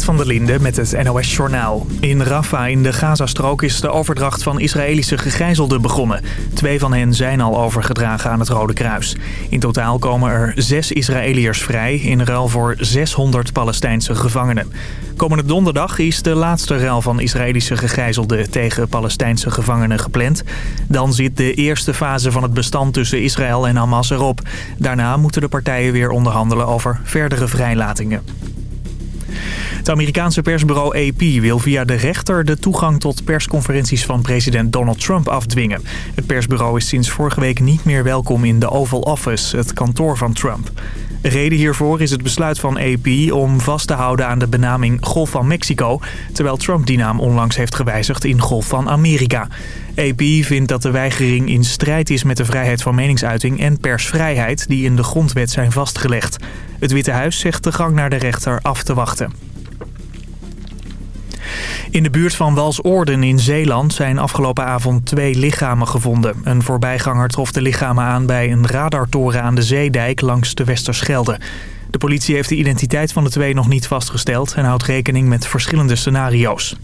Van der Linde met het NOS-journaal. In Rafah in de Gazastrook is de overdracht van Israëlische gegijzelden begonnen. Twee van hen zijn al overgedragen aan het Rode Kruis. In totaal komen er zes Israëliërs vrij in ruil voor 600 Palestijnse gevangenen. Komende donderdag is de laatste ruil van Israëlische gegijzelden tegen Palestijnse gevangenen gepland. Dan zit de eerste fase van het bestand tussen Israël en Hamas erop. Daarna moeten de partijen weer onderhandelen over verdere vrijlatingen. Het Amerikaanse persbureau AP wil via de rechter de toegang tot persconferenties van president Donald Trump afdwingen. Het persbureau is sinds vorige week niet meer welkom in de Oval Office, het kantoor van Trump. Reden hiervoor is het besluit van AP om vast te houden aan de benaming Golf van Mexico... terwijl Trump die naam onlangs heeft gewijzigd in Golf van Amerika. AP vindt dat de weigering in strijd is met de vrijheid van meningsuiting en persvrijheid... die in de grondwet zijn vastgelegd. Het Witte Huis zegt de gang naar de rechter af te wachten. In de buurt van Walsoorden in Zeeland zijn afgelopen avond twee lichamen gevonden. Een voorbijganger trof de lichamen aan bij een radartoren aan de zeedijk langs de Westerschelde. De politie heeft de identiteit van de twee nog niet vastgesteld en houdt rekening met verschillende scenario's.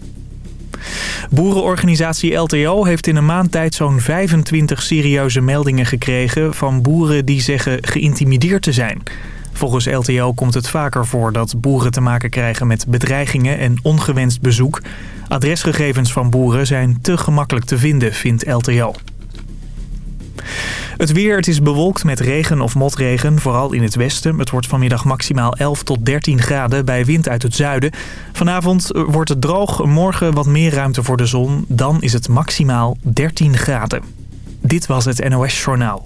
Boerenorganisatie LTO heeft in een maand tijd zo'n 25 serieuze meldingen gekregen van boeren die zeggen geïntimideerd te zijn. Volgens LTO komt het vaker voor dat boeren te maken krijgen met bedreigingen en ongewenst bezoek. Adresgegevens van boeren zijn te gemakkelijk te vinden, vindt LTO. Het weer, het is bewolkt met regen of motregen, vooral in het westen. Het wordt vanmiddag maximaal 11 tot 13 graden bij wind uit het zuiden. Vanavond wordt het droog, morgen wat meer ruimte voor de zon. Dan is het maximaal 13 graden. Dit was het NOS Journaal.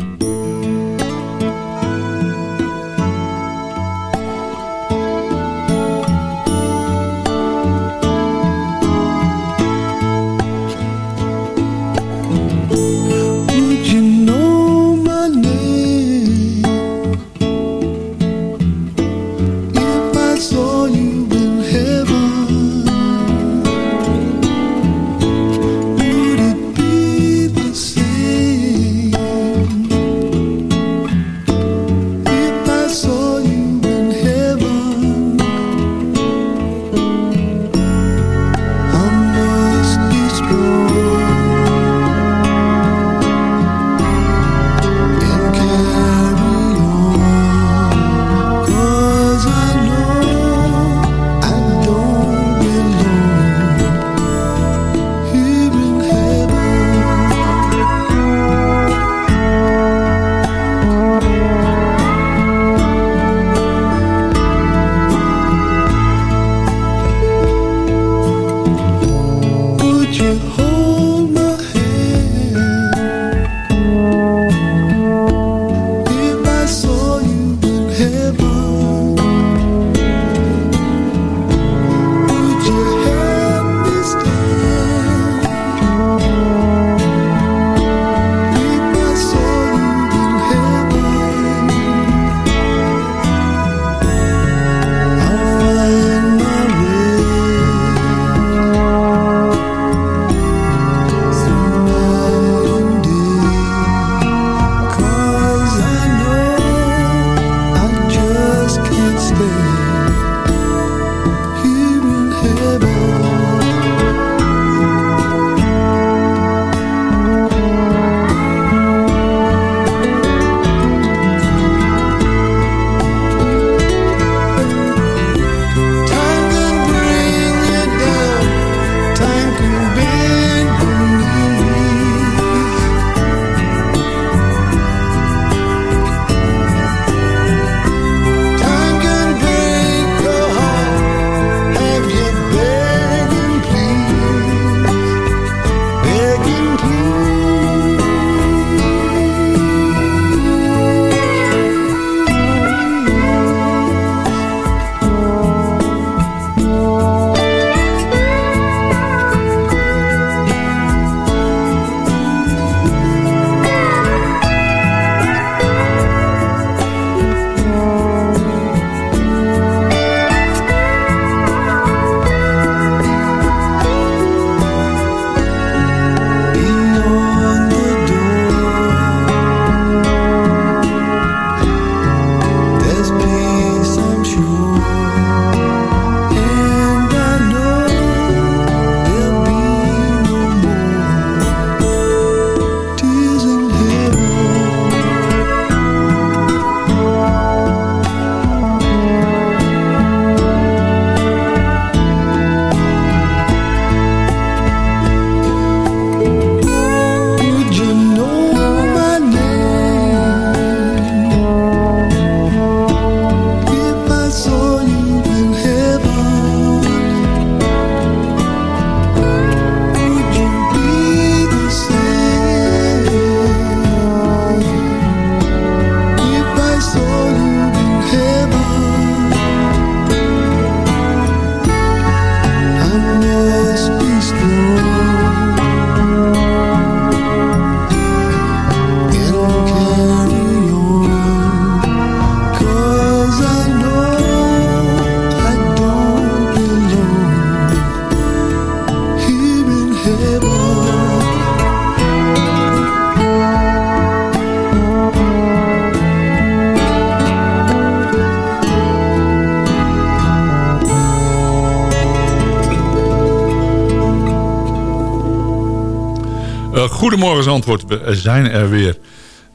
Goedemorgen Zandvoort, we zijn er weer.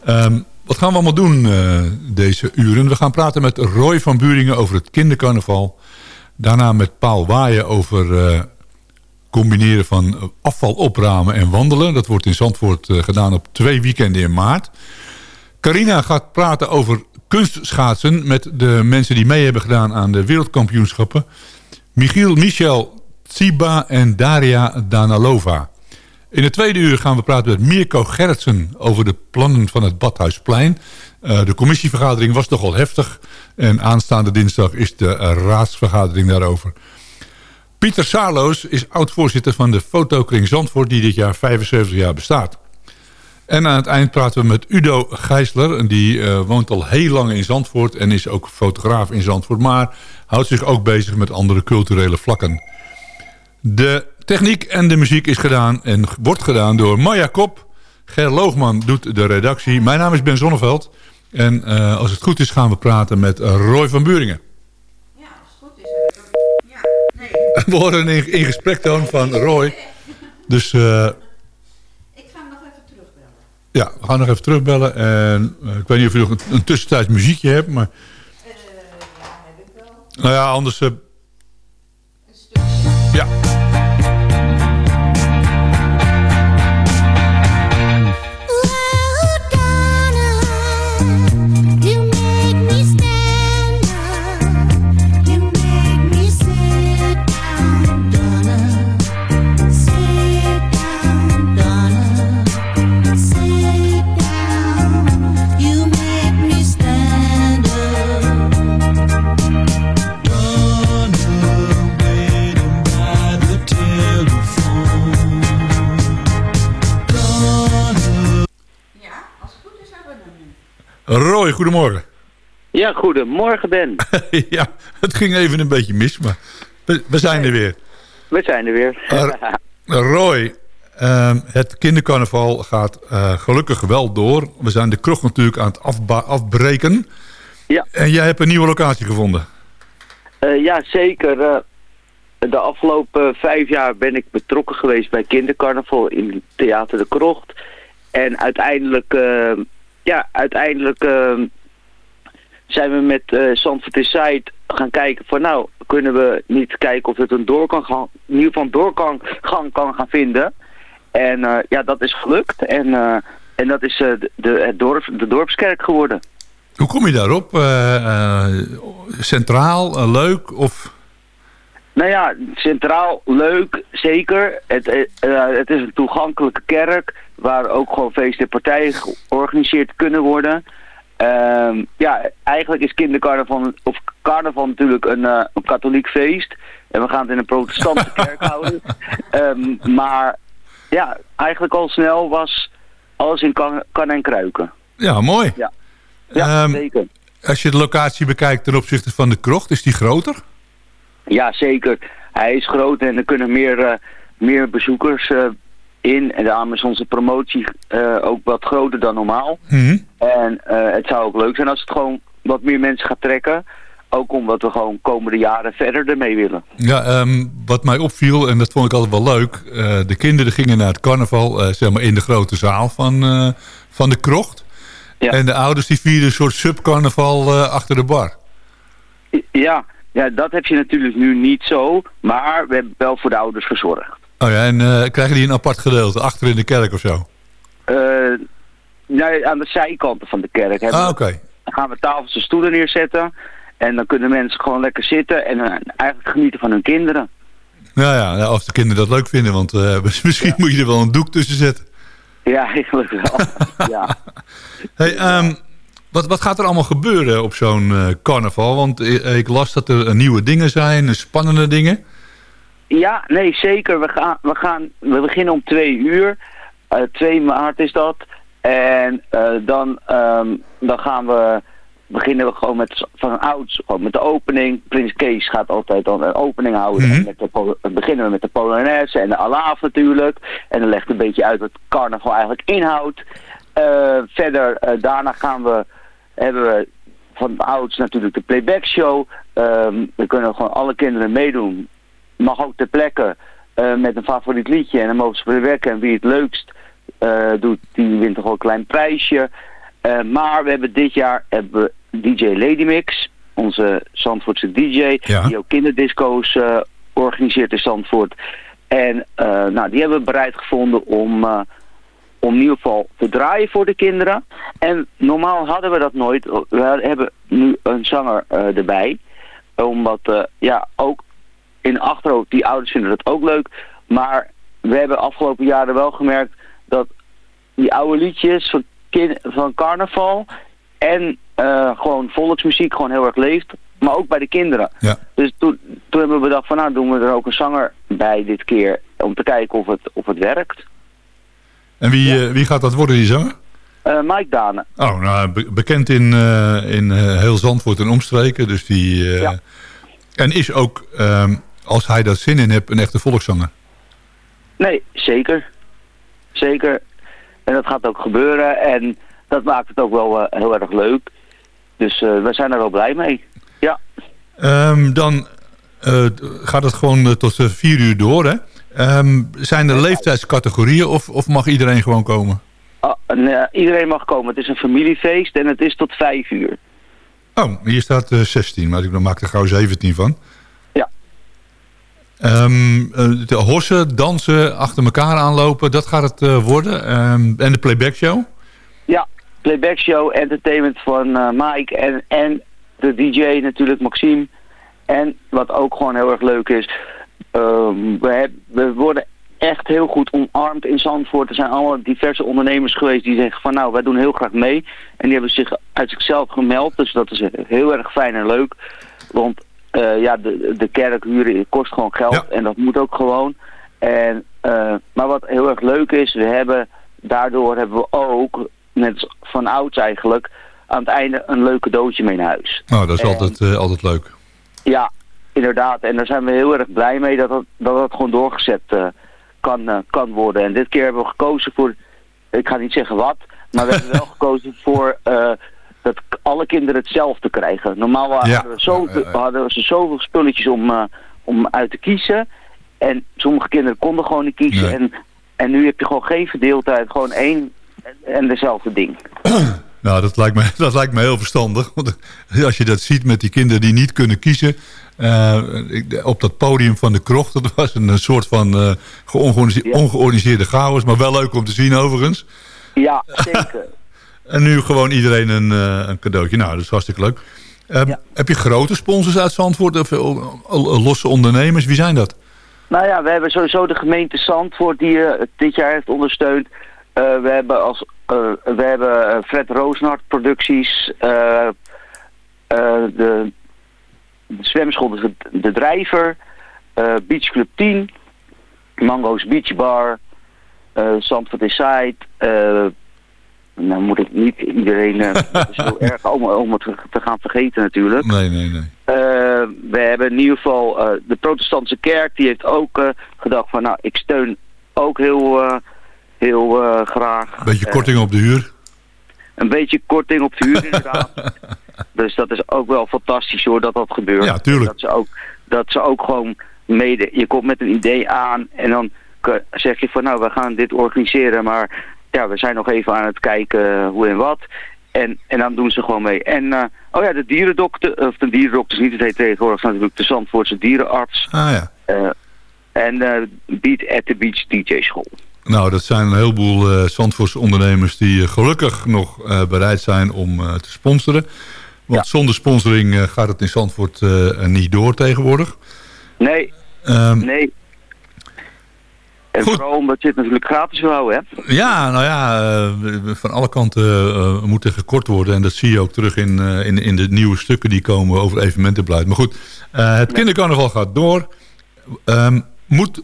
Um, wat gaan we allemaal doen uh, deze uren? We gaan praten met Roy van Buringen over het kindercarnaval. Daarna met Paul Waaien over uh, combineren van afval opramen en wandelen. Dat wordt in Zandvoort gedaan op twee weekenden in maart. Carina gaat praten over kunstschaatsen met de mensen die mee hebben gedaan aan de wereldkampioenschappen. Michiel, Michel Tsiba en Daria Danalova. In het tweede uur gaan we praten met Mirko Gerritsen over de plannen van het Badhuisplein. Uh, de commissievergadering was nogal heftig. En aanstaande dinsdag is de raadsvergadering daarover. Pieter Saarloos is oud-voorzitter van de Fotokring Zandvoort... die dit jaar 75 jaar bestaat. En aan het eind praten we met Udo Gijsler. Die uh, woont al heel lang in Zandvoort en is ook fotograaf in Zandvoort. Maar houdt zich ook bezig met andere culturele vlakken. De techniek en de muziek is gedaan en wordt gedaan door Maya Kop. Ger Loogman doet de redactie. Mijn naam is Ben Zonneveld. En uh, als het goed is gaan we praten met Roy van Buringen. Ja, als het goed is. Ja, nee. We horen in, in gesprektoon van Roy. Dus... Uh, ja, we gaan nog even terugbellen. En uh, ik weet niet of je nog een, een tussentijds muziekje hebt, maar... Uh, ja, heb ik wel. Nou ja, anders... Uh... Ja. Roy, goedemorgen. Ja, goedemorgen Ben. ja, het ging even een beetje mis, maar we, we zijn er weer. We zijn er weer. Roy, uh, het kindercarnaval gaat uh, gelukkig wel door. We zijn de kroeg natuurlijk aan het afbreken. Ja. En jij hebt een nieuwe locatie gevonden. Uh, ja, zeker. de afgelopen vijf jaar ben ik betrokken geweest bij kindercarnaval in Theater de Krocht. En uiteindelijk ja, uiteindelijk uh, zijn we met uh, Zandvoort Inside gaan kijken van nou, kunnen we niet kijken of het een doorgang, in ieder geval een doorgang kan gaan vinden. En uh, ja, dat is gelukt en, uh, en dat is de, het dorp, de dorpskerk geworden. Hoe kom je daarop? centraal, leuk of... Nou ja, centraal leuk, zeker. Het, uh, het is een toegankelijke kerk waar ook gewoon feesten en partijen georganiseerd kunnen worden. Uh, ja, eigenlijk is kindercarnaval, of carnaval natuurlijk een, uh, een katholiek feest. En we gaan het in een protestantse kerk houden. Um, maar ja, eigenlijk al snel was alles in kan, kan en kruiken. Ja, mooi. Ja, ja um, zeker. Als je de locatie bekijkt ten opzichte van de krocht, is die groter? Ja, zeker. Hij is groot en er kunnen meer, uh, meer bezoekers uh, in. En daarom is onze promotie uh, ook wat groter dan normaal. Mm -hmm. En het zou ook leuk zijn als het gewoon wat meer mensen gaat trekken. Ook omdat we gewoon komende jaren verder ermee willen. Ja, um, wat mij opviel, en dat vond ik altijd wel leuk. de kinderen gingen naar het carnaval zeg maar in de grote zaal van, van de krocht. Ja. En de ouders die vierden een soort subcarnaval achter de bar. Ja, ja, dat heb je natuurlijk nu niet zo, maar we hebben wel voor de ouders gezorgd. Oh ja, en uh, krijgen die een apart gedeelte, achter in de kerk of zo? Uh, nee, aan de zijkanten van de kerk. Ah, oké. Okay. Dan gaan we tafels en stoelen neerzetten en dan kunnen mensen gewoon lekker zitten en uh, eigenlijk genieten van hun kinderen. Ja, ja, als de kinderen dat leuk vinden, want misschien ja. moet je er wel een doek tussen zetten. Ja, eigenlijk wel. ja. Hey, um, wat, wat gaat er allemaal gebeuren op zo'n uh, carnaval? Want ik, ik, las dat er nieuwe dingen zijn, spannende dingen. Ja, nee, zeker. We, gaan, we, gaan, we beginnen om twee uur. Uh, 2 maart is dat. En uh, dan, um, dan gaan we, beginnen we gewoon met van ouds, gewoon met de opening. Prins Kees gaat altijd dan een opening houden. En met de, beginnen we met de Polonaise en de Alaaf natuurlijk. En dan legt een beetje uit wat carnaval eigenlijk inhoudt. Uh, verder, daarna gaan we hebben we van ouds natuurlijk de playback show. Um, we kunnen gewoon alle kinderen meedoen. Mag ook ter plekke uh, met een favoriet liedje en dan mogen ze verwerken en wie het leukst eh, doet, die wint toch wel een klein prijsje. Eh, maar we hebben dit jaar hebben we DJ Lady Mix, onze Zandvoortse DJ, Ja. die ook kinderdisco's eh, organiseert in Zandvoort. En eh, nou, die hebben we bereid gevonden om, eh, om in ieder geval te draaien voor de kinderen. En normaal hadden we dat nooit. We hebben nu een zanger eh, erbij. Omdat, eh, ja, ook in achterhoofd, die ouders vinden dat ook leuk. Maar we hebben afgelopen jaren wel gemerkt dat die oude liedjes van, kin- van carnaval en eh, gewoon volksmuziek gewoon heel erg leeft. Maar ook bij de kinderen. Ja. Dus toen, toen hebben we bedacht van nou doen we er ook een zanger bij dit keer. Om te kijken of het, of het werkt. En wie, eh, wie gaat dat worden, die zanger? Eh, Mike Dane. Oh, nou, be- bekend in, eh, in eh, heel Zandvoort en omstreken. Dus die, Ja. En is ook, ehm, als hij daar zin in heeft, een echte volkszanger. Nee, zeker. Zeker. En dat gaat ook gebeuren. En dat maakt het ook wel heel erg leuk. Dus we zijn er wel blij mee. Ja. Ehm, dan gaat het gewoon tot vier uur door, hè? Ehm, zijn er leeftijdscategorieën of, of mag iedereen gewoon komen? Ah, en, eh, iedereen mag komen. Het is een familiefeest en het is tot vijf uur. Oh, hier staat eh 16, maar ik maak er gauw 17 van. Ja. Ehm, eh, de hossen, dansen, achter elkaar aanlopen, dat gaat het eh, worden. Ehm, en de playback show? Ja, playback show, entertainment van eh, Mike en, en de DJ natuurlijk, Maxime. En wat ook gewoon heel erg leuk is, we, heb- we worden echt heel goed omarmd in Zandvoort. Er zijn allemaal diverse ondernemers geweest die zeggen van nou, wij doen heel graag mee. En die hebben zich uit zichzelf gemeld, dus dat is heel erg fijn en leuk. Want eh, ja, de, de kerk huren kost gewoon geld Ja. en dat moet ook gewoon. En, eh, maar wat heel erg leuk is, we hebben, daardoor hebben we ook, net van ouds eigenlijk, aan het einde een leuk cadeautje mee naar huis. Nou, dat is En- altijd, eh, altijd leuk. Ja, inderdaad. En daar zijn we heel erg blij mee dat dat, dat, dat gewoon doorgezet eh, kan, eh, kan worden. En dit keer hebben we gekozen voor, ik ga niet zeggen wat, maar we hebben wel gekozen voor eh, dat alle kinderen hetzelfde krijgen. Normaal hadden, Ja. we zo, hadden ze zoveel spulletjes om, om uit te kiezen. En sommige kinderen konden gewoon niet kiezen. Nee. En, en nu heb je gewoon geen verdeeldheid, gewoon één en dezelfde ding. Nou, dat lijkt, me, dat lijkt me heel verstandig. Want als je dat ziet met die kinderen die niet kunnen kiezen... eh, op dat podium van de krocht, dat was een, een soort van eh, Ja. ongeorganiseerde chaos. Maar wel leuk om te zien overigens. Ja, zeker. En nu gewoon iedereen een, eh, een cadeautje. Nou, dat is hartstikke leuk. Eh, Ja. Heb je grote sponsors uit Zandvoort? Of eh, eh, losse ondernemers? Wie zijn dat? Nou ja, we hebben sowieso de gemeente Zandvoort die eh, dit jaar heeft ondersteund. Eh, we hebben, als, eh, we hebben eh, Fred Roosnart producties, eh, eh, de, de zwemschool De, de Drijver, eh, Beach Club 10, Mango's Beach Bar, eh Zandvoort Inside. eh nou moet ik niet iedereen, eh, heel erg om, om het te gaan vergeten natuurlijk. Nee, nee, nee. Eh, we hebben in ieder geval eh, de protestantse kerk, die heeft ook eh, gedacht van nou, ik steun ook heel, eh, heel eh, graag. Beetje Eh, korting op de huur. een beetje korting op de huur inderdaad. dus dat is ook wel fantastisch hoor, dat dat gebeurt. Ja, tuurlijk. Dat ze ook, dat ze ook gewoon mede, je komt met een idee aan en dan zeg je van nou, we gaan dit organiseren, maar ja, we zijn nog even aan het kijken hoe en wat. En, en dan doen ze gewoon mee. En, eh, oh ja, de dierendokter, of de dierendokter is niet, het heet tegenwoordig natuurlijk de Zandvoortse dierenarts. Ah ja. en eh Beat at the Beach DJ School. Nou, dat zijn een heleboel eh Zandvoortse ondernemers die eh, gelukkig nog eh, bereid zijn om te sponsoren. Want Ja. zonder sponsoring gaat het in Zandvoort niet door tegenwoordig. Nee, Ehm, nee. En Goed. vooral omdat je het natuurlijk gratis wil houden, hè? Ja, nou ja, van alle kanten moet er gekort worden. En dat zie je ook terug in, in, in de nieuwe stukken die komen over evenementenbeleid. Maar goed, het kindercarnaval gaat door. Ehm, moet,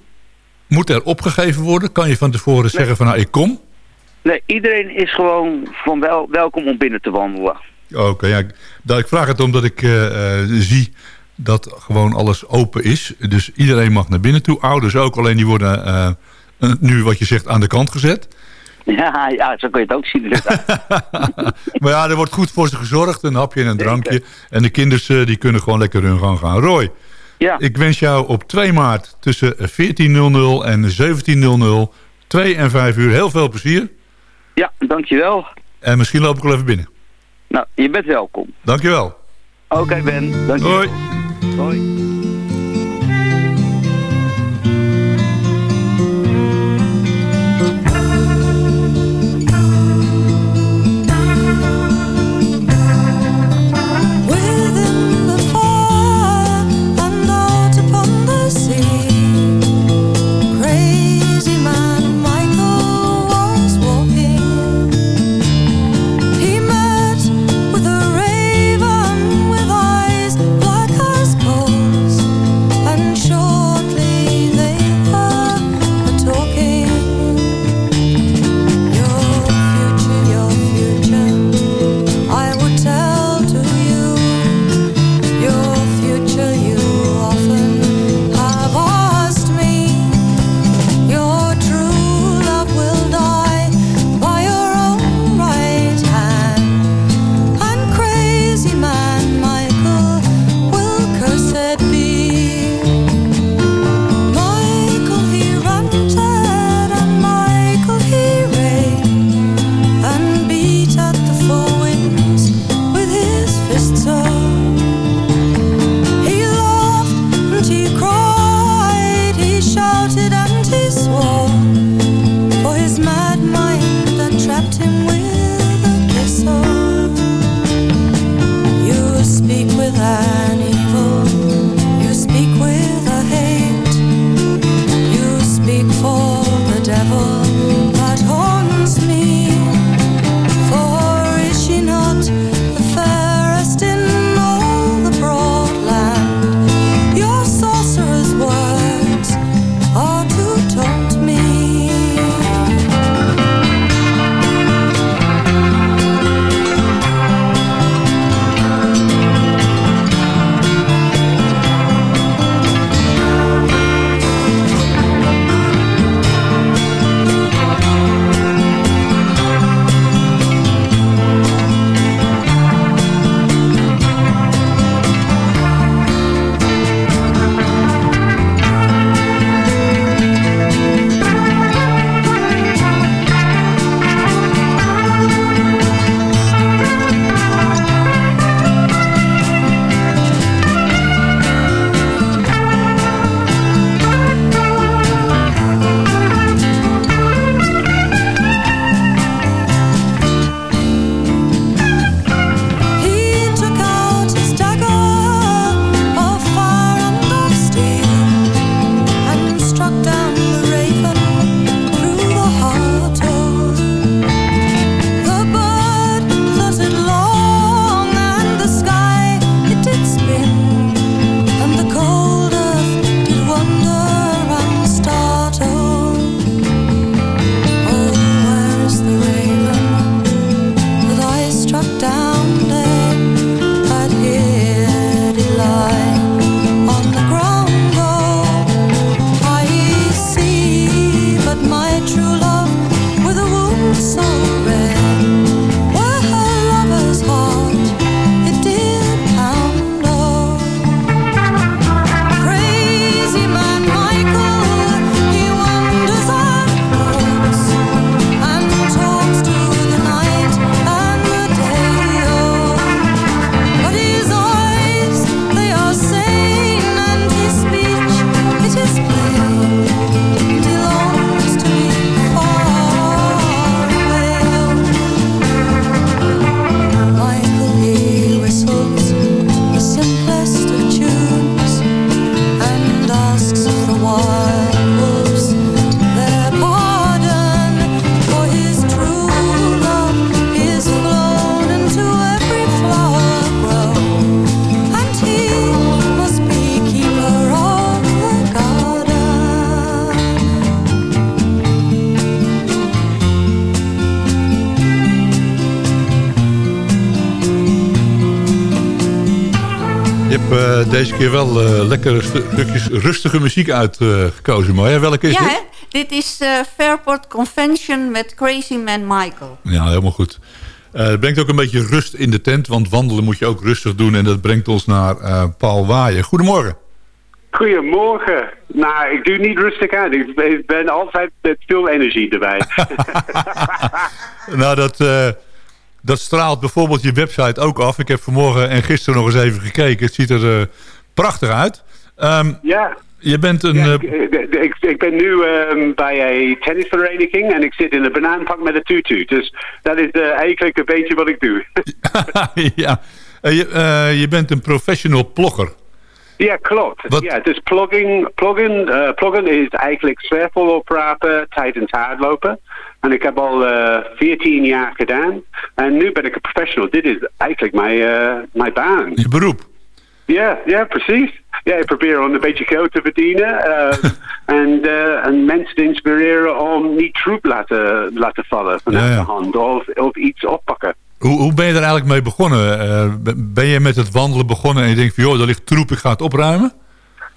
moet er opgegeven worden? Kan je van tevoren zeggen van nou ik kom? Nee, iedereen is gewoon van wel, welkom om binnen te wandelen. Oké, ja, ik- dat, ik vraag het omdat ik eh, eh, zie dat gewoon alles open is. Dus iedereen mag naar binnen toe. Ouders ook, alleen die worden eh, nu wat je zegt aan de kant gezet. Ja, ja, zo kun je het ook zien. maar ja, er wordt goed voor ze gezorgd. Een hapje en een drankje. En de kinders eh, die kunnen gewoon lekker hun gang gaan. Roy, ja. Ik wens jou op 2 maart tussen 14.00 en 17.00, 2 en 5 uur, heel veel plezier. Ja, dankjewel. En misschien loop ik wel even binnen. Nou, je bent welkom. Dankjewel. Oké Ben, dankjewel. Hoi. Hoi. deze keer wel eh, lekker stukjes rustige muziek uitgekozen. Eh, uh, Welke is ja, dit? Ja, Dit is eh, Fairport Convention met Crazy Man Michael. Ja, helemaal goed. het brengt ook een beetje rust in de tent, want wandelen moet je ook rustig doen. En dat brengt ons naar Paul Waaien. Goedemorgen. Goedemorgen. Nou, ik doe niet rustig uit. Ik ben altijd met veel energie erbij. nou, dat, dat straalt bijvoorbeeld je website ook af. Ik heb vanmorgen en gisteren nog eens even gekeken. Het ziet er eh, prachtig uit. Ehm, ja. je bent een... Ja, eh, ik, ik, ben nu ehm, bij een tennisvereniging en ik zit in een banaanpak met een tutu. Dus dat is eh, eigenlijk een beetje wat ik doe. ja. Eh, je, eh, je bent een professional plogger. Ja, klopt. Ja, dus plugging, pluggen, eh, pluggen is eigenlijk zwervel oprapen tijdens hardlopen. En ik heb al eh 14 jaar gedaan. En nu ben ik een professional. Dit is eigenlijk mijn, eh, mijn baan. Je beroep. Ja, ja, precies. Ja, ik probeer om een beetje geld te verdienen. eh, en, en mensen te inspireren om niet troep laten, laten vallen vanuit Ja, ja. de hand. Of, of iets oppakken. Hoe, hoe ben je er eigenlijk mee begonnen? Ben- ben je met het wandelen begonnen en je denkt van... joh, daar ligt troep, ik ga het opruimen?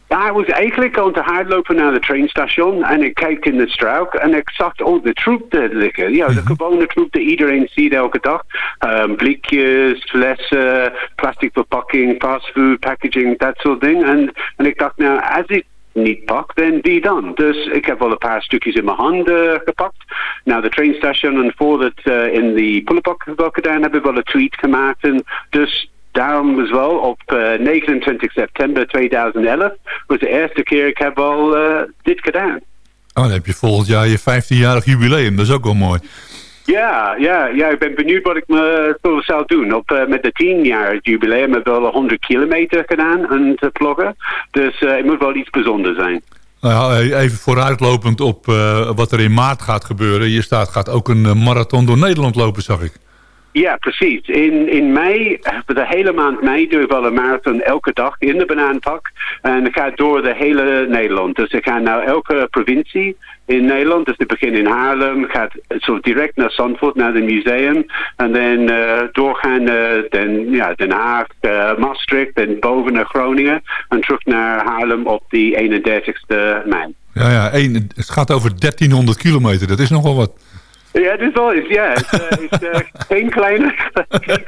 Ik was eigenlijk aan het hardlopen naar het trainstation en ik keek in de struik en ik zag al de troep daar liggen. Ja, de gewone troep die iedereen ziet elke dag. Ehm, blikjes, flessen, plastic verpakking, fastfood, packaging, dat soort dingen. En, en ik dacht, nou, als ik niet pak, dan wie dan? Dus ik heb wel een paar stukjes in mijn handen gepakt. Naar de trainstation en voordat eh in de pullenbak gedaan, heb ik wel een tweet gemaakt. En dus daarom was wel op eh, 29 september 2011 was de eerste keer ik heb wel eh, dit gedaan. Oh, dan heb je volgend jaar je 15-jarig jubileum. Dat is ook wel mooi. Ja, ja, ja, ik ben benieuwd wat ik me zo zou doen. Op, eh, met de 10 jaar jubileum heb ik wel 100 kilometer gedaan aan te pluggen. Dus eh, het moet wel iets bijzonders zijn. Nou even vooruitlopend op eh, wat er in maart gaat gebeuren. Je staat, gaat ook een eh, marathon door Nederland lopen, zag ik. Ja, precies. In, in mei, de hele maand mei, doe ik wel een marathon elke dag in de banaanpak. En ik ga door de hele Nederland. Dus ik ga naar elke provincie in Nederland. Dus ik begin in Haarlem, gaat zo direct naar Zandvoort, naar het museum. En dan eh, doorgaan naar Den, ja, Den Haag, eh, Maastricht en boven naar Groningen. En terug naar Haarlem op die 31ste mei. Ja, ja één, het gaat over 1300 kilometer. Dat is nogal wat. Ja, het is wel eens, ja. Het is eh, geen kleine,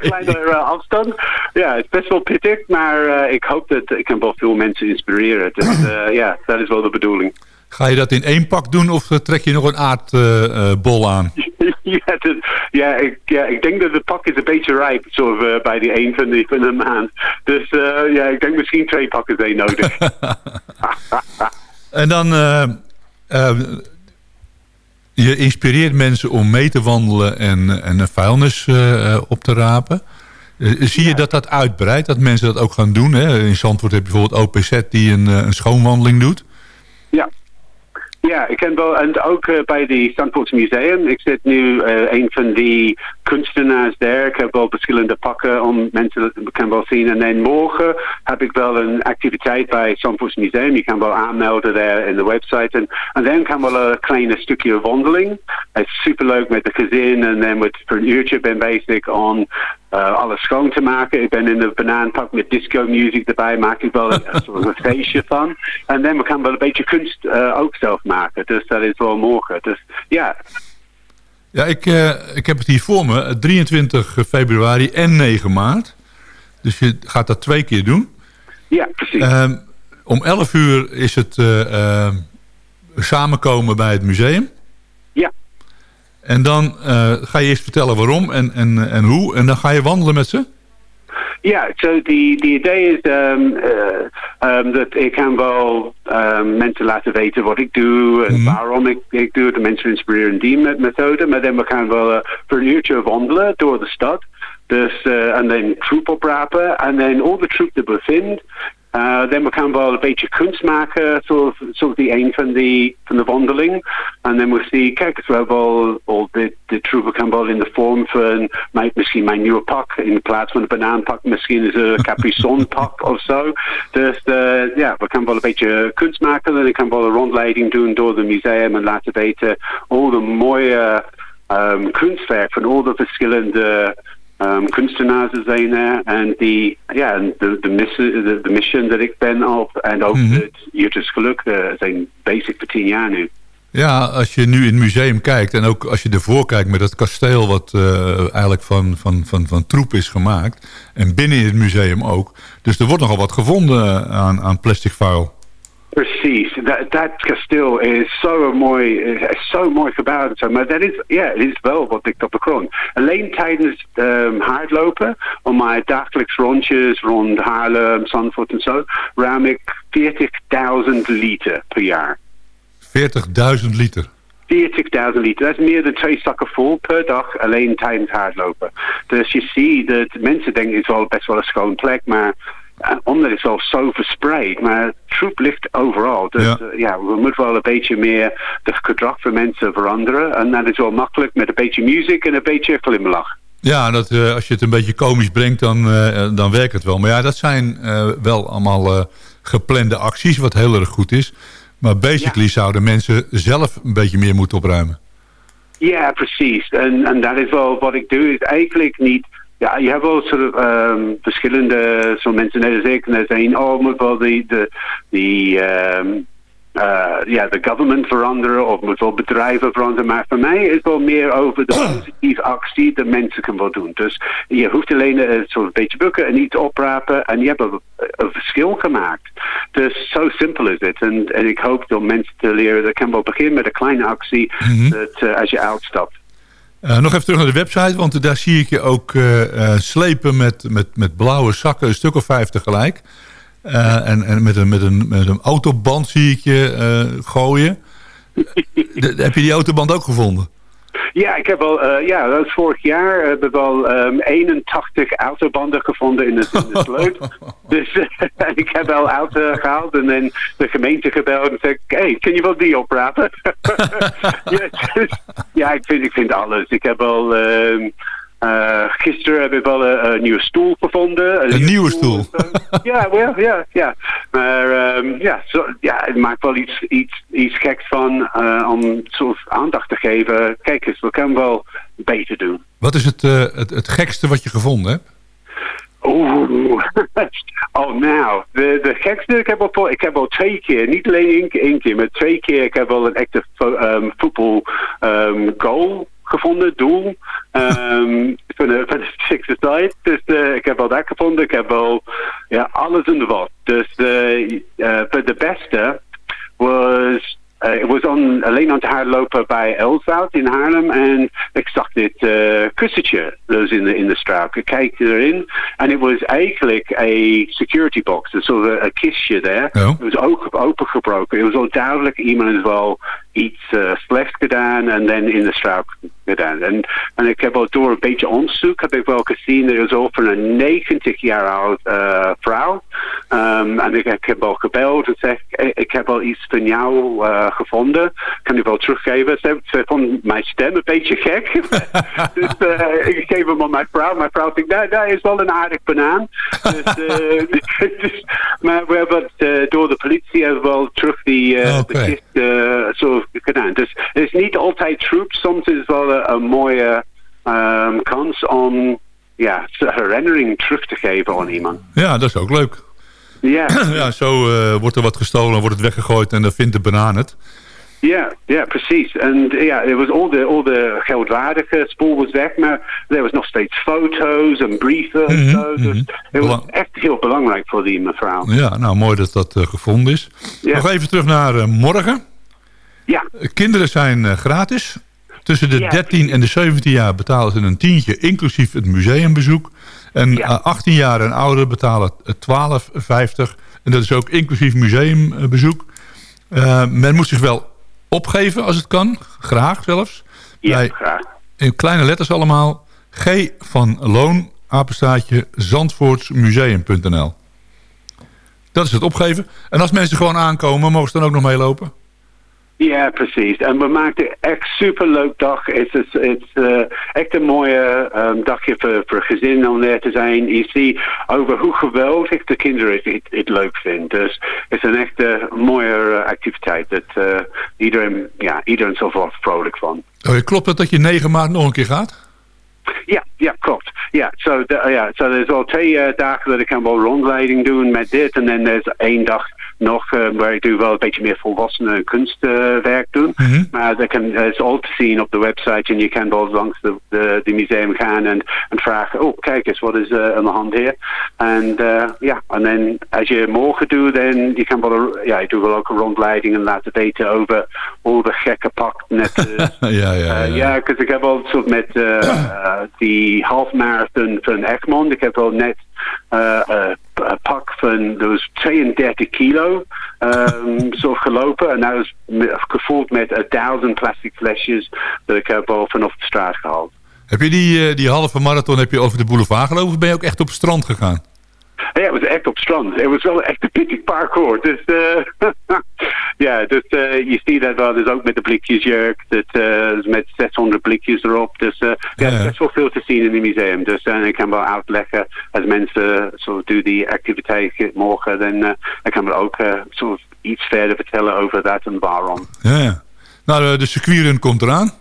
geen eh, afstand. Ja, het is best wel pittig, maar ik hoop dat ik kan wel veel mensen inspireren. Dus ja, dat is wel de bedoeling. Ga je dat in één pak doen of trek je nog een aardbol aan? ja, dat- ja, ik, ja, ik denk dat de pak is een beetje rijp, zo eh, bij die een van de, van de maand. Dus ja, ik denk misschien twee pakken zijn nodig. En dan... eh, eh, je inspireert mensen om mee te wandelen en, en een vuilnis eh, eh, op te rapen. Eh, zie je dat dat uitbreidt, dat mensen dat ook gaan doen? Hè? In Zandvoort heb je bijvoorbeeld OPZ die een, eh, een schoonwandeling doet. Ja. Ja, ik ken wel, en ook eh, bij de Zandvoorts Museum. Ik zit nu eh, een van die kunstenaars daar. Ik heb wel verschillende pakken om mensen te zien. En dan morgen heb ik wel een activiteit bij Zandvoorts Museum. Je kan wel aanmelden daar in de website. En, en dan kan wel een kleine stukje wandeling. Het is superleuk met de gezin. En dan met voor een uurtje ben bezig eh, alles schoon te maken. Ik ben in de banaanpak met disco music erbij. Maak ik wel een, soort een feestje van. En dan kan wel een beetje kunst eh, ook zelf maken. Dus dat is wel morgen. Dus ja, Ja, ik, eh, ik heb het hier voor me. eh, 23 februari en 9 maart. Dus je gaat dat twee keer doen. ja precies. Ehm, om 11 uur is het samenkomen bij het museum. En dan eh, ga je eerst vertellen waarom en, en, en hoe. En dan ga je wandelen met ze. Ja, zo die, die idee is ehm, eh, ehm, dat ik kan wel ehm, mensen laten weten wat ik doe en waarom ik, ik doe. De mensen inspireren die met methode. Maar dan we gaan wel eh, voor een uurtje wandelen door de stad. Dus, en dan troep oprapen. En dan al de troep die we vinden. Eh, dan we gaan wel een beetje kunst maken, zoals, zoals die een van, die, van de wandeling. En dan we zien, kijk, het wel wel, al de, de troepen kan wel in de vorm van mijn, misschien mijn nieuwe pak. In plaats van een banaanpak, misschien is een Capri Sun pak of zo. Dus eh, ja, we gaan wel een beetje kunst maken. En ik kan wel een rondleiding doen door het museum en laten weten al de mooie um, kunstwerk van al de verschillende um, kunstenaars er zijn er. En die, ja, de, de, missie, de, de mission dat ik ben op. En ook het Juters Geluk eh, zijn bezig voor tien jaar nu. Ja, als je nu in het museum kijkt en ook als je ervoor kijkt met dat kasteel wat eh, eigenlijk van, van, van, van troep is gemaakt. En binnen in het museum ook. Dus er wordt nogal wat gevonden aan, aan plastic vuil. Precies, dat, dat kasteel is zo mooi, is zo mooi gebouwd. Maar dat is, ja, het is wel wat dicht op de grond. Alleen tijdens um, hardlopen, om mijn dagelijks rondjes rond Haarlem, Zandvoort en zo, ruim ik 40.000 liter per jaar. 40.000 liter. 40.000 liter. Dat is meer dan twee zakken vol per dag alleen tijdens hardlopen. Dus je ziet dat mensen denken het is wel best wel een schoon plek, maar uh, omdat het al zo verspreid. Maar troep ligt overal. Dus Ja. ja. ja, we moeten wel een beetje meer de gedrag van mensen veranderen. En dat is wel makkelijk met een beetje muziek en een beetje glimlach. Ja, dat, eh, als je het een beetje komisch brengt, dan, eh, dan werkt het wel. Maar ja, dat zijn eh, wel allemaal eh, geplande acties, wat heel erg goed is. Maar basically zouden mensen zelf een beetje meer moeten opruimen. Ja, precies. En, en dat is wel wat ik doe. Is eigenlijk niet... Ja, je hebt wel soort of, ehm, verschillende zo mensen net als ik. En zeggen, oh, moet wel die, de, die, eh, ja, de government veranderen of moet wel bedrijven veranderen. Maar voor mij is het wel meer over de positieve actie dat mensen kunnen wel doen. Dus je hoeft alleen een soort beetje bukken en iets oprapen en je hebt een, een verschil gemaakt. Dus zo simpel is het. En, en ik hoop door mensen te leren, dat kan wel beginnen met een kleine actie dat, eh, als je uitstapt. Eh, nog even terug naar de website, want daar zie ik je ook eh, eh, slepen met, met, met blauwe zakken, een stuk of vijf tegelijk. En en met, een, met, een, met een autoband zie ik je gooien. Heb je die autoband ook gevonden? Ja, ik heb al, eh, ja, dat vorig jaar. We hebben wel ehm, 81 autobanden gevonden in de, in dus eh, ik heb wel auto gehaald en dan de gemeente gebeld en zei, hé, hey, kun je wel die oprapen? ja, dus- ja, ik vind, ik vind alles. Ik heb al, eh, gisteren heb ik wel een, een nieuwe stoel gevonden. Een nieuwe stoel? ja, wel, ja, ja. Maar ehm, ja, zo, ja, het maakt wel iets, iets, iets geks van eh, om soort aandacht te geven. Kijk eens, we kunnen wel beter doen. Wat is het, eh, het, het gekste wat je gevonden hebt? Oeh, oh nou, de, de gekste, ik heb, al, ik heb al twee keer, niet alleen één, keer- één keer, maar twee keer, ik heb wel een echte ehm, voetbal ehm, goal gevonden, doel, ehm, van de, van de sixth. Dus eh, ik heb wel dat gevonden, ik heb wel ja, alles de wat. Dus voor de beste was uh, ik was on, alleen aan het hardlopen bij Elswoud in Haarlem en ik zag dit uh, kussentje dus in de, in de straat. Ik kijk erin en het was eigenlijk een security box, dus zo'n een kistje daar. Oh. Het was ook opengebroken. Het was al duidelijk iemand wel iets uh, slechts gedaan en dan in de straat gedaan. En, en ik heb al door een beetje onderzoek heb ik wel gezien dat het was over een 90 jaar oud uh, vrouw. Um, en ik, ik, heb al gebeld en zeg ik heb al iets van jou uh, gevonden. Kan je wel teruggeven? Ze, ze vond mijn stem een beetje gek. dus uh, ik geef hem aan mijn vrouw. Mijn vrouw denkt, nou, dat is wel een aardig banaan. dus, dus, maar we hebben het door de politie hebben wel terug die okay. de kist zo gedaan. Dus het is niet altijd troep. Soms is het wel een, een mooie um, kans om ja, herinnering terug te geven aan iemand. Ja, dat is ook leuk. Ja, ja zo uh, wordt er wat gestolen, wordt het weggegooid en dan vindt de banaan het. Ja, ja, precies. En ja, er was al de, al de geldwaardige spoel was weg, maar er was nog steeds foto's en brieven en mm -hmm, zo. Dus mm -hmm. het was echt heel belangrijk voor die mevrouw. Ja, nou mooi dat dat uh, gevonden is. Ja. Nog even terug naar uh, morgen. Ja. Kinderen zijn uh, gratis. Tussen de Ja. 13 en de 17 jaar betalen ze een tientje, inclusief het museumbezoek. En Ja. 18 jaar en ouder betalen 12,50. En dat is ook inclusief museumbezoek. Uh, men moet zich wel opgeven als het kan. Graag zelfs. Ja, Bij, graag. in kleine letters allemaal. G van Loon, apenstaatje, zandvoortsmuseum.nl. Dat is het opgeven. En als mensen gewoon aankomen, mogen ze dan ook nog meelopen? Ja, precies. En we maakten echt superleuk dag. Het is, het is uh, echt een mooie um, dagje voor, voor gezinnen om daar te zijn. Je ziet over hoe geweldig de kinderen het, het, het leuk vinden. Dus het is een echt uh, mooie activiteit. Dat uh, iedereen, ja, iedereen zo vrolijk van. Oh, klopt het dat je 9 maart nog een keer gaat? Ja, ja, klopt. Ja, zo so, uh, ja, so er is al twee uh, dagen dat ik kan wel rondleiding doen met dit. En dan er is één dag nog, eh, waar ik doe wel een beetje meer volwassenen kunstwerk doen. Maar dat kan, is al te zien op de website en je kan wel langs de, de, de museum gaan en, en vragen, oh kijk eens, wat is aan de hand hier? En eh, ja, en dan als je morgen doet, dan je kan wel, ja, ik doe wel ook een rondleiding en laten weten over al de gekke pak net ja, ja, ja. uh, ja, because ik heb al soort met uh, uh, die halfmarathon van Egmond. Ik heb al net een pak van dus 32 kilo um, zo gelopen. En dat was gevoeld met duizend plastic flesjes dat ik heb al vanaf de straat gehaald. Heb je die, die halve marathon heb je over de boulevard gelopen of ben je ook echt op het strand gegaan? Ja, het was echt op strand. Het was wel echt een pittig parcours. Dus uh, ja, dus uh, je ziet dat wel. Dus ook met de blikjesjurk. Dus, uh, dus met 600 blikjes erop. Dus ja, er is wel veel te zien in het museum. Dus ik kan wel uitleggen als mensen zo doen die activiteit morgen. Dan ik kan we ook iets verder vertellen over dat en waarom. Ja, ja. Nou, de circuitrun komt eraan.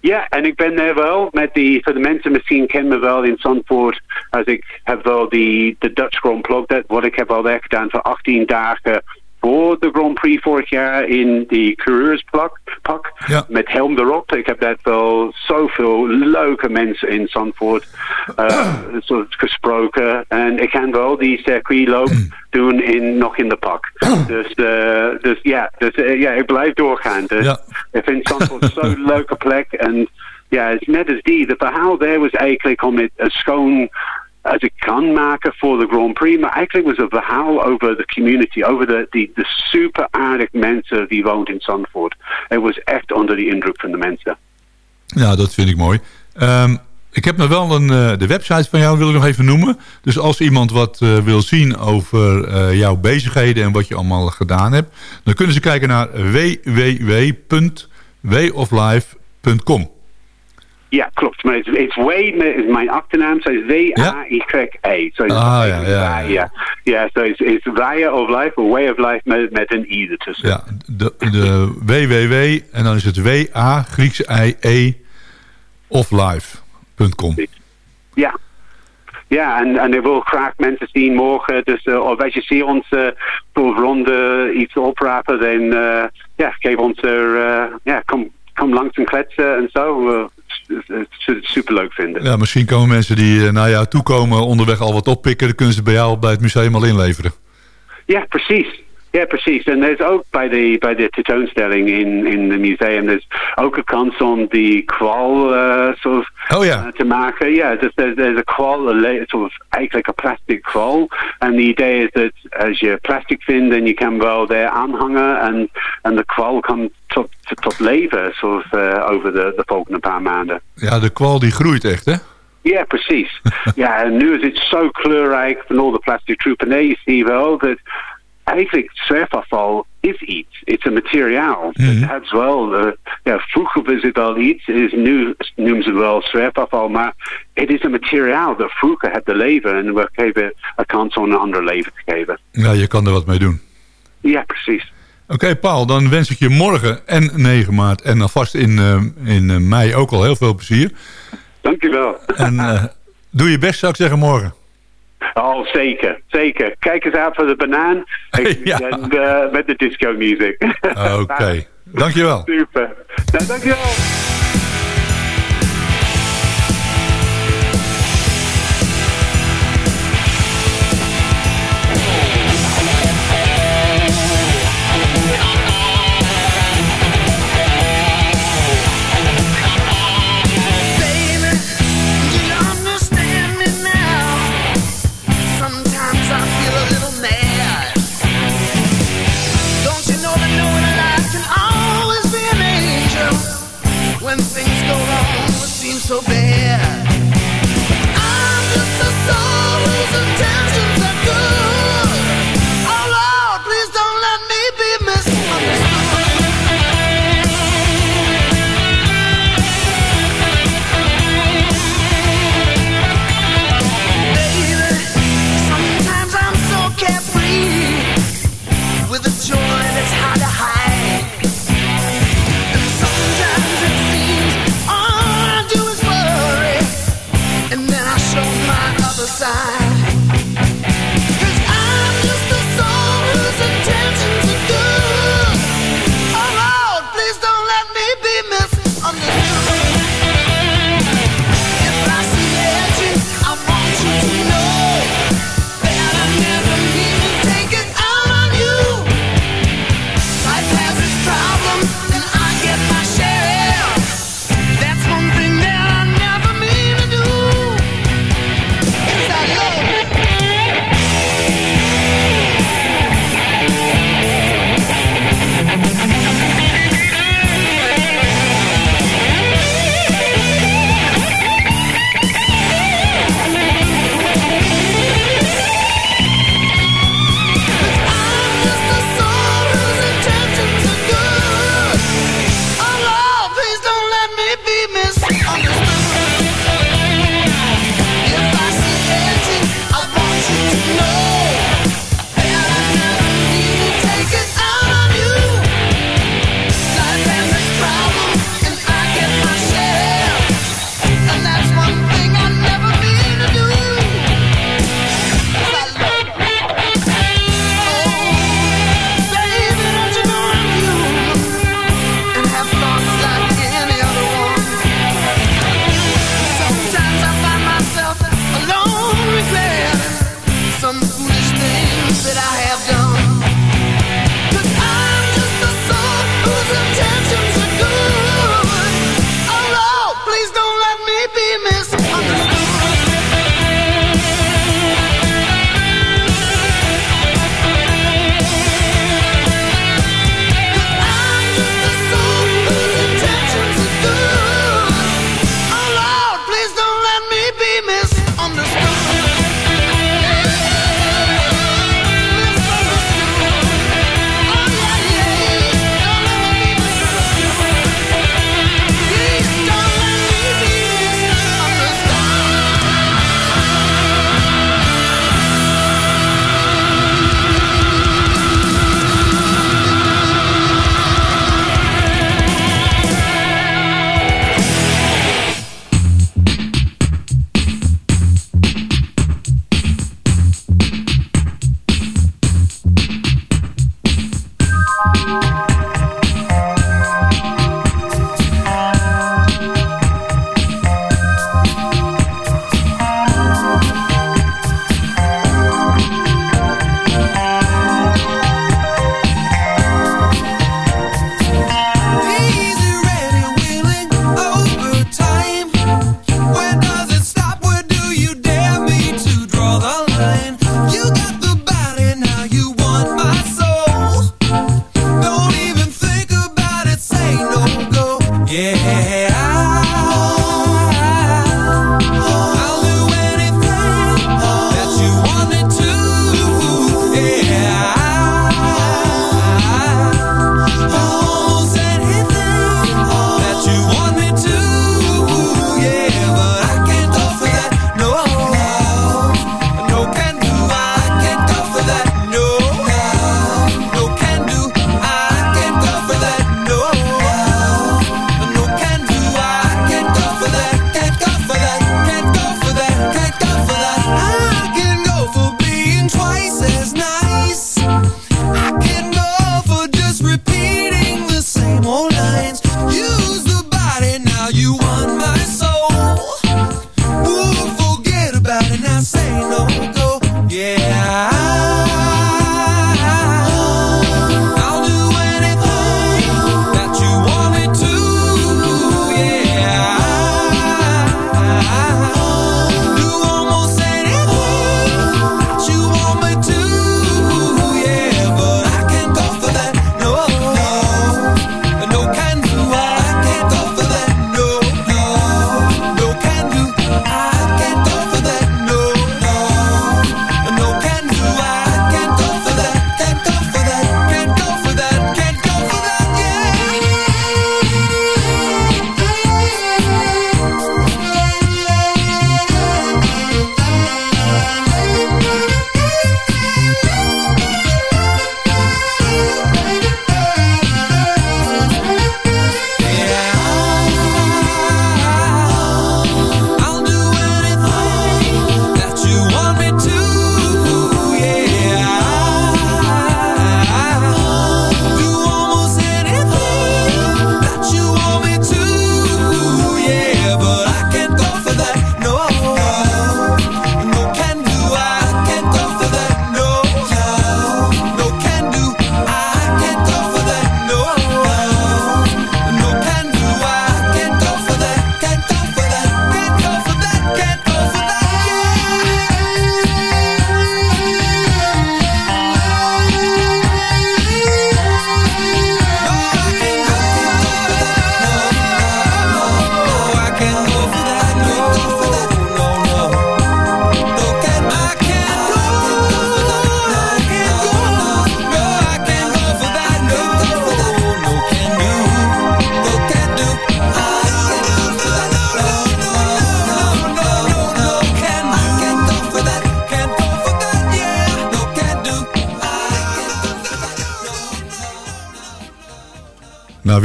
Ja, en ik ben er wel met die, voor de mensen misschien kennen me wel in Zandvoort, als ik heb wel die, de Dutch Grand dat wat ik heb al daar gedaan voor 18 dagen voor de Grand Prix vorig jaar in die coureurspak pak, ja. met helm erop. Ik heb dat wel zoveel leuke mensen in Zandvoort uh, soort gesproken. En ik kan wel die circuitloop doen in, nog in de pak. Dus, uh, dus ja, dus, uh, ja, ik blijf doorgaan. Dus ja. ik vind Zandvoort zo'n leuke plek. En ja, net als die, de verhaal daar was eigenlijk om het schoon als ik kan maken voor de Grand Prix. Maar eigenlijk was het verhaal over de community, over de, die, de super aardig mensen die woont in Zandvoort. Het was echt onder de indruk van de mensen. Ja, dat vind ik mooi. Um, ik heb nog wel een, uh, de website van jou wil ik nog even noemen. Dus als iemand wat uh, wil zien over uh, jouw bezigheden en wat je allemaal gedaan hebt... dan kunnen ze kijken naar www.wayoflife.com. Ja, klopt. Maar het is Way, is mijn achternaam, zo is W-A-Y-E. So ah, ja, ja. Ja, ja zo is, is Way of Life, of Way of Life met, met een I ertussen. Ja, de, de www en dan is het W-A, Grieks I-E, of life.com. Ja. Ja, en, en ik wil graag mensen zien morgen. Dus uh, of als je ziet ons uh, voor ronde iets oprapen, dan uh, ja, geef ons er, ja, kom, kom langs en kletsen en zo superleuk vinden. Ja, misschien komen mensen die naar jou toe komen onderweg al wat oppikken. Dan kunnen ze bij jou bij het museum al inleveren. Ja, precies. Ja, precies. En er is ook bij de, bij de tentoonstelling in, in het museum... er is ook een kans om die kwal uh, soort, oh, ja. uh, te maken. Ja, dus er, is een kwal, een soort, eigenlijk een plastic kwal. En de idee is dat als je plastic vindt... en je kan wel daar aanhangen... en, en de kwal kan tot, tot leven zoals, uh, over de, de volgende paar maanden. Ja, de kwal die groeit echt, hè? Ja, precies. ja, en nu is het zo kleurrijk van al de plastic troep. En daar je ziet wel dat eigenlijk zwerfafval is iets. Het is een materiaal. Het heeft wel, uh, ja, vroeger was het al iets, is nu noemen ze wel zwerfafval, maar het is een materiaal dat vroeger had te leven en we geven een kans om een ander leven te geven. Ja, je kan er wat mee doen. Ja, precies. Oké, okay, Paul, dan wens ik je morgen en 9 maart en alvast in, uh, in uh, mei ook al heel veel plezier. Dankjewel. En uh, doe je best, zou ik zeggen, morgen. Oh, zeker. Zeker. Kijk eens uit voor de banaan. ja. En uh, met de disco music. Oké. Okay. Dankjewel. Super. Nou, dankjewel.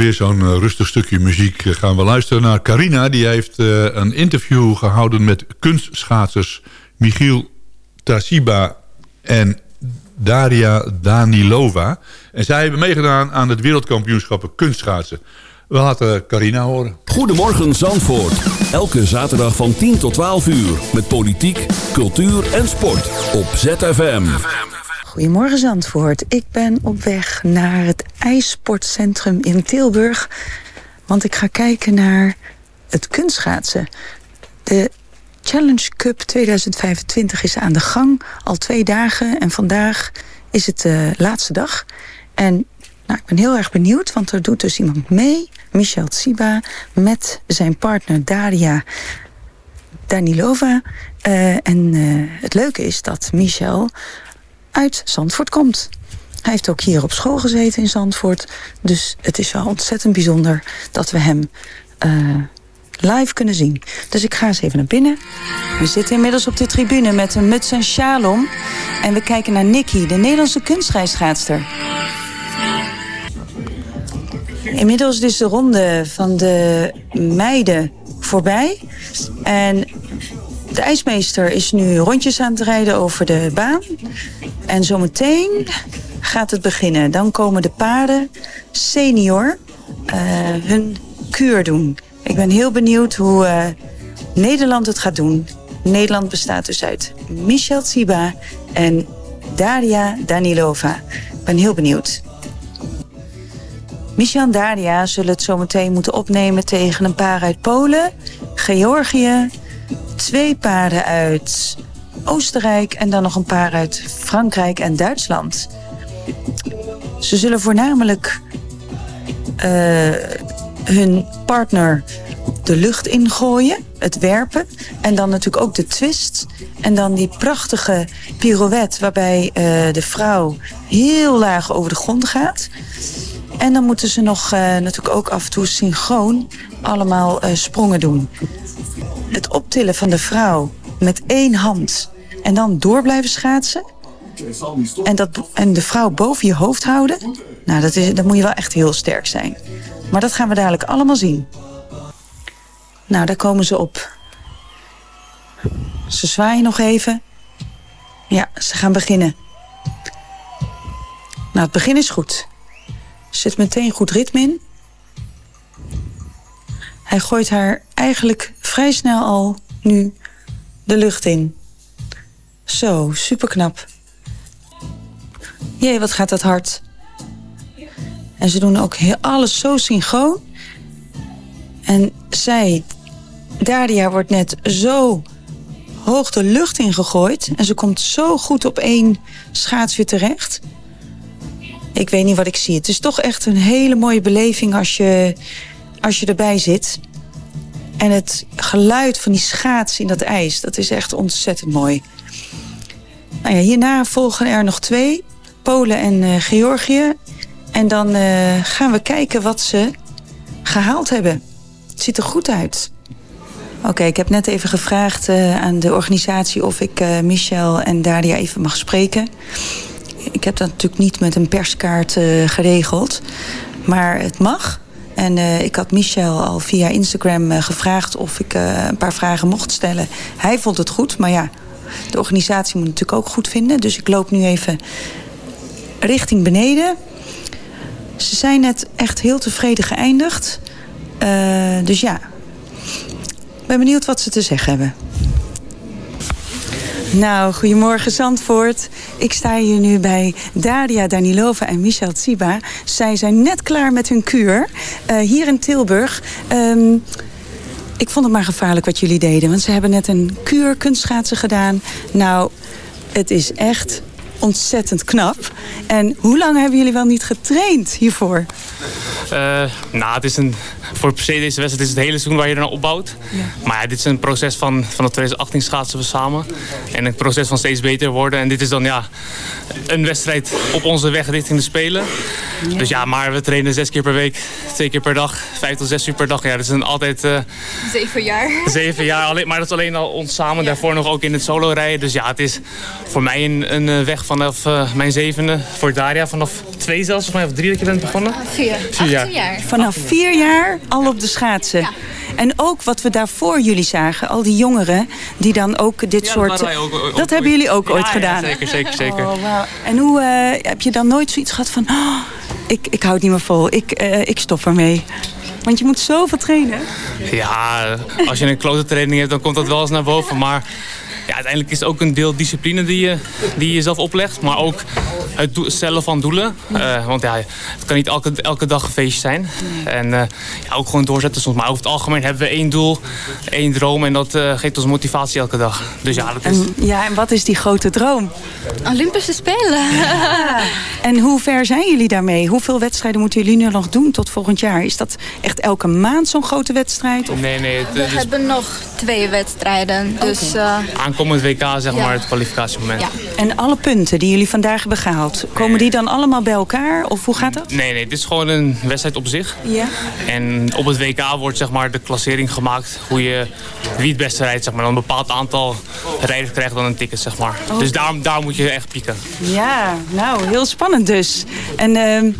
Weer zo'n eh, rustig stukje muziek eh, gaan we luisteren naar Carina. Die heeft eh, een interview gehouden met kunstschaatsers Michiel Tasiba en Daria Danilova. En zij hebben meegedaan aan het wereldkampioenschappen kunstschaatsen. We laten Carina horen. Goedemorgen Zandvoort. Elke zaterdag van 10 tot 12 uur. Met politiek, cultuur en sport. Op ZFM. Goedemorgen Zandvoort. Ik ben op weg naar het ijssportcentrum in Tilburg. Want ik ga kijken naar het kunstschaatsen. De Challenge Cup 2025 is aan de gang. Al twee dagen en vandaag is het de laatste dag. En nou, ik ben heel erg benieuwd, want er doet dus iemand mee. Michel Tsiba met zijn partner Daria Danilova. Eh, en eh, het leuke is dat Michel uit Zandvoort komt. Hij heeft ook hier op school gezeten in Zandvoort. Dus het is wel ontzettend bijzonder dat we hem eh, live kunnen zien. Dus ik ga eens even naar binnen. We zitten inmiddels op de tribune met een muts en sjaal om. En we kijken naar Nikki, de Nederlandse kunstrijschaatster. Inmiddels is de ronde van de meiden voorbij. En de ijsmeester is nu rondjes aan het rijden over de baan. En zometeen gaat het beginnen. Dan komen de paarden senior eh, hun kuur doen. Ik ben heel benieuwd hoe eh, Nederland het gaat doen. Nederland bestaat dus uit Michel Tsiba en Daria Danilova. Ik ben heel benieuwd. Michel en Daria zullen het zometeen moeten opnemen tegen een paar uit Polen, Georgië, twee paarden uit Oostenrijk en dan nog een paar uit Frankrijk en Duitsland. Ze zullen voornamelijk eh, hun partner de lucht ingooien, het werpen. En dan natuurlijk ook de twist. En dan die prachtige pirouette waarbij eh, de vrouw heel laag over de grond gaat. En dan moeten ze nog eh, natuurlijk ook af en toe synchroon allemaal sprongen doen. Het optillen van de vrouw met één hand en dan door blijven schaatsen. En, dat, en de vrouw boven je hoofd houden. Nou, dat, is, dat moet je wel echt heel sterk zijn. Maar dat gaan we dadelijk allemaal zien. Nou, daar komen ze op. Ze zwaaien nog even. Ja, ze gaan beginnen. Nou, het begin is goed. Zit meteen goed ritme in. Hij gooit haar eigenlijk vrij snel al nu de lucht in. Zo, superknap. Jee, wat gaat dat hard. En ze doen ook alles zo synchroon. En zij, Daria, wordt net zo hoog de lucht ingegooid. En ze komt zo goed op één schaats weer terecht. Ik weet niet wat ik zie. Het is toch echt een hele mooie beleving als je, als je erbij zit. En het geluid van die schaats in dat ijs, dat is echt ontzettend mooi. Nou ja, hierna volgen er nog twee, Polen en eh, Georgië. En dan eh, gaan we kijken wat ze gehaald hebben. Het ziet er goed uit. Oké, ik heb net even gevraagd eh, aan de organisatie of ik Michel en Daria even mag spreken. Ik heb dat natuurlijk niet met een perskaart geregeld. Maar het mag. En eh, ik had Michel al via Instagram eh, gevraagd of ik eh, een paar vragen mocht stellen. Hij vond het goed, maar ja, de organisatie moet het natuurlijk ook goed vinden. Dus ik loop nu even richting beneden. Ze zijn net echt heel tevreden geëindigd. Dus ja, ik ben benieuwd wat ze te zeggen hebben. Nou, goedemorgen Zandvoort. Ik sta hier nu bij Daria Danilova en Michel Tsiba. Zij zijn net klaar met hun kuur eh, hier in Tilburg. Ehm, ik vond het maar gevaarlijk wat jullie deden. Want ze hebben net een kuur kunstschaatsen gedaan. Nou, het is echt ontzettend knap. En hoe lang hebben jullie wel niet getraind hiervoor? Eh, nou, het is een, voor per se deze wedstrijd is het hele seizoen waar je er naar opbouwt. Maar ja, dit is een proces van, vanaf 2018 schaatsen we samen. En een proces van steeds beter worden. En dit is dan ja, een wedstrijd op onze weg richting de Spelen. Dus ja, maar we trainen zes keer per week, twee keer per dag, vijf tot zes uur per dag. Ja, dat is een altijd eh, Zeven jaar. zeven jaar. Alleen, maar dat is alleen al ons samen. Daarvoor nog ook in het solo rijden. Dus ja, het is voor mij een, een eh, weg vanaf eh, mijn zevende. Voor Daria vanaf twee zelfs, of drie dat je bent begonnen. Vier. Vier jaar. jaar. Vanaf vier jaar al op de schaatsen. En ook wat we daarvoor jullie zagen, al die jongeren die dan ook dit Ja, soort... dat waren wij ook- ook dat hebben jullie ook Ja, ooit ja, gedaan. zeker, zeker, zeker. Oh. En hoe eh, heb je dan nooit zoiets gehad van... "Oh, ik, ik hou het niet meer vol, ik, eh, ik stop ermee. Want je moet zoveel trainen. Ja, als je een klote training hebt, dan komt dat wel eens naar boven. Maar ja, uiteindelijk is het ook een deel discipline die je, die je zelf oplegt. Maar ook het stellen van doelen. Eh, want ja, het kan niet elke, elke dag een feestje zijn. En eh, ja, ook gewoon doorzetten soms. Maar over het algemeen hebben we één doel, één droom. En dat eh, geeft ons motivatie elke dag. Dus ja, dat is... En, ja, en wat is die grote droom? Olympische Spelen. En hoe ver zijn jullie daarmee? Hoeveel wedstrijden moeten jullie nu nog doen tot volgend jaar? Is dat echt elke maand zo'n grote wedstrijd? Of? Nee, nee, het, We hebben nog twee wedstrijden. Dus eh, aankomend WK, zeg maar, het kwalificatiemoment. Ja. En alle punten die jullie vandaag hebben gehaald, komen die dan allemaal bij elkaar? Of hoe gaat dat? Nee, nee, dit is gewoon een wedstrijd op zich. Ja. En op het WK wordt zeg maar, de klassering gemaakt. Hoe je, wie het beste rijdt. Zeg maar. Dan een bepaald aantal rijders krijgen dan een ticket. Zeg maar. Oh. Dus daar, daar moet je echt pieken. Ja, nou, heel spannend dus. En, ehm,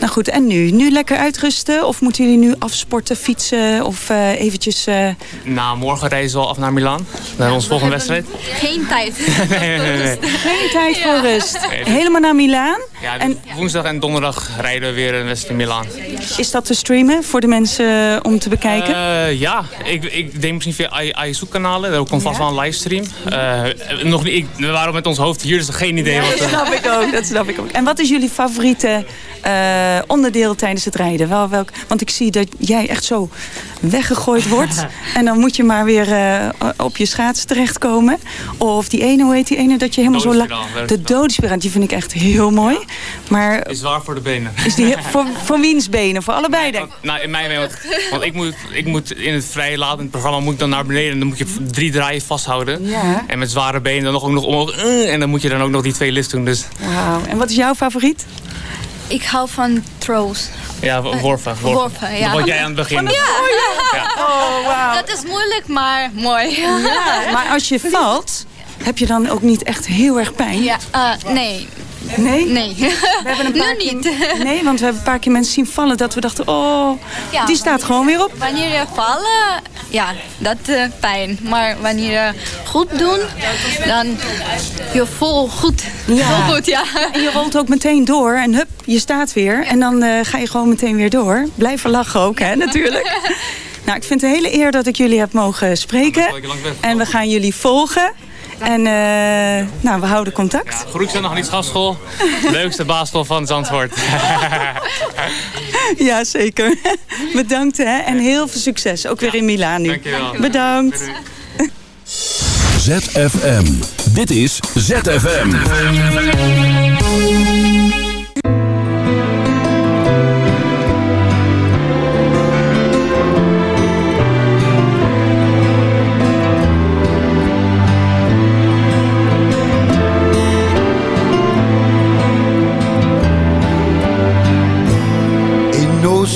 nou goed, en nu? Nu lekker uitrusten? Of moeten jullie nu afsporten, fietsen of eh, eventjes... eh, Na morgen reizen we al af naar Milaan. We onze volgende wedstrijd. geen tijd. nee, nee, nee, nee. Geen tijd voor rust. Dus- Helemaal naar Milaan. Ja, dus woensdag en donderdag rijden we weer een wedstrijd in Milaan. Is dat te streamen voor de mensen eh, om te bekijken? Eh, ja, ik, ik denk misschien via ISU-kanalen. Daar komt vast wel een livestream. Eh, nog niet, ik, we waren met ons hoofd hier, dus geen idee Ja, wat... dat snap ik ook. Dat snap ik ook. En wat is jullie favoriete eh, onderdeel tijdens het rijden? Wel, welk, want ik zie dat jij echt zo weggegooid wordt. en dan moet je maar weer eh, op je schaats terechtkomen. Of die ene, hoe heet die ene? Dat je helemaal zo... la- Dodespiraal, De dodespiraal, die vind ik echt heel mooi. Maar is zwaar voor de benen. is die voor, voor wiens benen? Voor allebei denk ik. Nou, in mijn benen. Want, want ik, moet, ik moet in het vrije latend programma moet ik dan naar beneden. En dan moet je drie draaien vasthouden. Ja. En met zware benen dan nog, ook nog omhoog. En dan moet je dan ook nog die twee lifts doen. Dus Wauw. En wat is jouw favoriet? Ik hou van throws. ja, worpen. worpen. Worpen, ja. Wat jij aan het begin. Ja. Ja. Oh, wauw. Dat is moeilijk, maar mooi. Ja, maar als je valt, heb je dan ook niet echt heel erg pijn? Ja, eh, nee. Nee? Nee. We hebben een paar nu keer- niet. Nee, want we hebben een paar keer mensen zien vallen dat we dachten, oh, Ja. die staat gewoon weer op. Wanneer je vallen, ja, dat is pijn. Maar wanneer je goed doen, dan je voelt goed. Voel goed, ja. En je rolt ook meteen door en hup, je staat weer. En dan eh, ga je gewoon meteen weer door. Blijven lachen ook, hè, natuurlijk. Nou, ik vind het een hele eer dat ik jullie heb mogen spreken. En we gaan jullie volgen. En eh, nou, we houden contact. Groetje nog niet schafschool. Leukste basisschool van Zandvoort. Ja, zeker. Bedankt hè. En heel veel succes. Ook weer in Milaan nu. Dankjewel. Bedankt. ZFM. Dit is ZFM.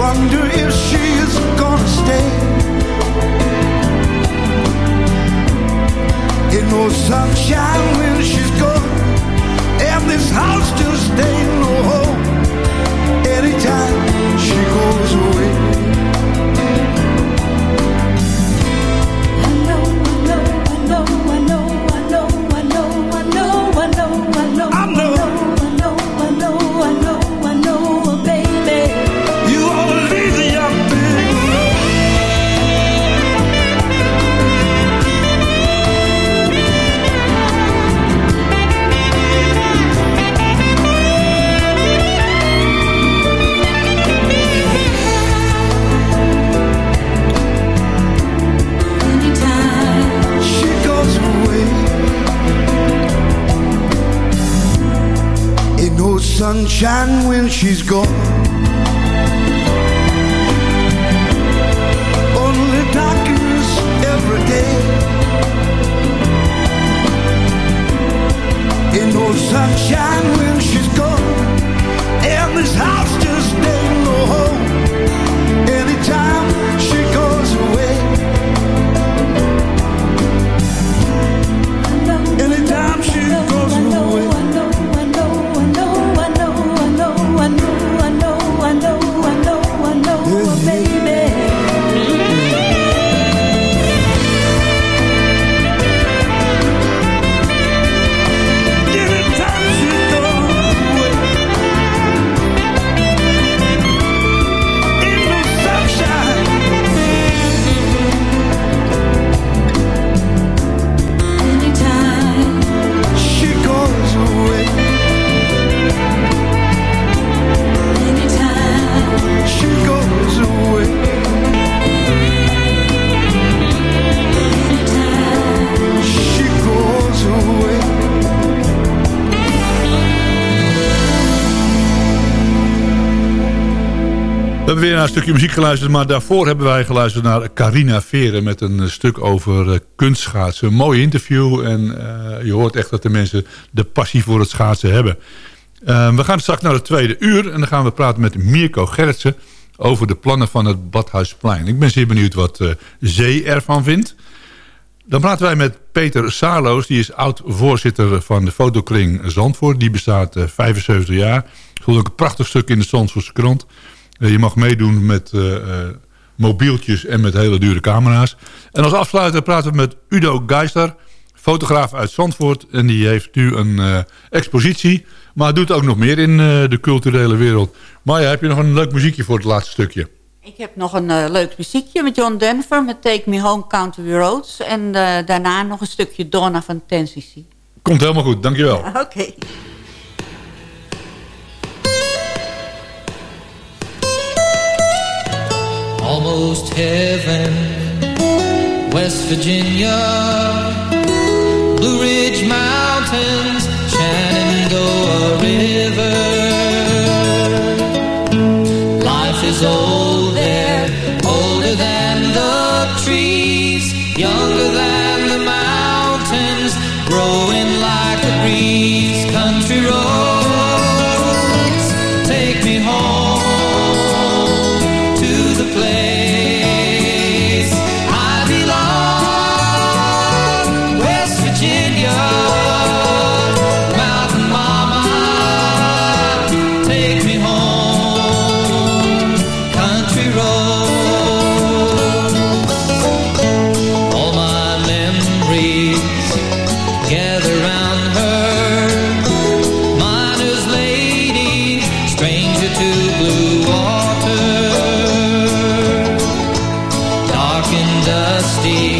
Wonder if she is gonna stay. Ain't no sunshine when she's gone, and this house just ain't no home. Anytime she goes away. Sunshine when she's gone. Hebben weer naar een stukje muziek geluisterd, maar daarvoor hebben wij geluisterd naar Carina Veren met een eh, stuk over eh, kunstschaatsen. Een mooi interview en eh, je hoort echt dat de mensen de passie voor het schaatsen hebben. Eh, we gaan straks naar het tweede uur en dan gaan we praten met Mirko Gerritsen over de plannen van het Badhuisplein. Ik ben zeer benieuwd wat eh, Zee ervan vindt. Dan praten wij met Peter Saarloos, die is oud-voorzitter van de fotokring Zandvoort. Die bestaat eh, 75 jaar. Ik vond ook een prachtig stuk in de Zandvoortse krant. Eh, je mag meedoen met eh, eh, mobieltjes en met hele dure camera's. En als afsluiter praten we met Udo Geister, fotograaf uit Zandvoort. En die heeft nu een expositie, maar doet ook nog meer in de culturele wereld. Maya, heb je nog een leuk muziekje voor het laatste stukje? Ik heb nog een leuk muziekje met John Denver met Take Me Home Country Roads. En daarna nog een stukje Donna van Tennessee. Komt helemaal goed, dankjewel. Oké. Almost heaven. West Virginia, Blue Ridge Mountains, Shenandoah River. Dusty,